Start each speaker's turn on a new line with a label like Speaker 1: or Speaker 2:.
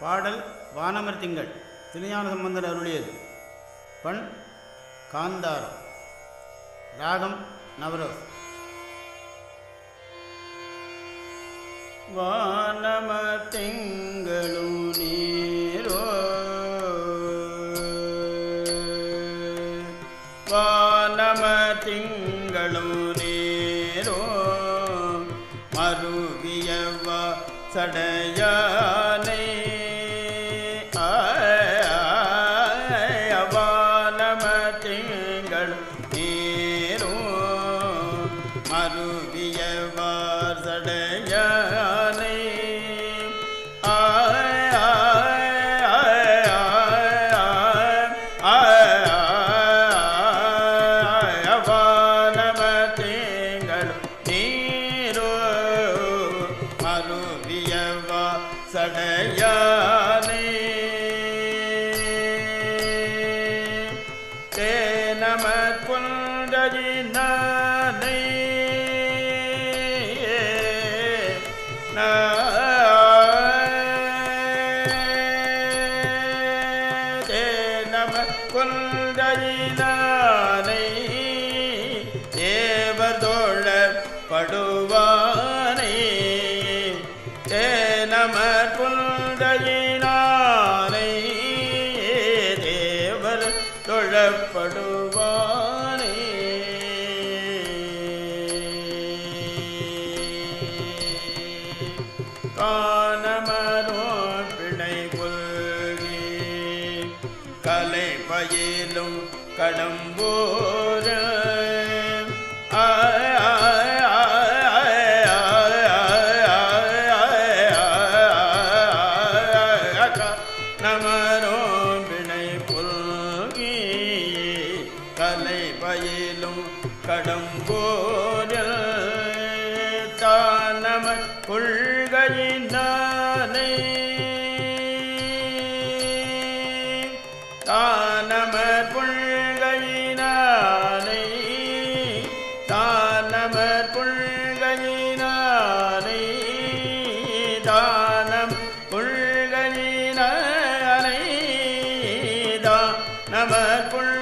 Speaker 1: பாடல் வானமர் திங்கள் திருஞான சம்பந்தர் அருளியது. பண் காந்தாரம். ராகம் நவரோஸ். வானமர் திங்களும் நீரோ? வானம திங்களும் நீரோ? மருவியவா சடையானை? மருவியவார் சடையானை வானம திங்கள் நீரோ மருவியவா சடையானை தேனம குந்தஜினானை தேனம குந்தஜினானை தேவதோழ படுவானை? தேனமர் குந்தயினானை தேவர் தொழப்படுவான் கலை பயிலும் கடம்போர நமரோ வினை புல்கி. கலை பயிலும் கடம்போரில் தானம கொள்கையின் நமக்குள்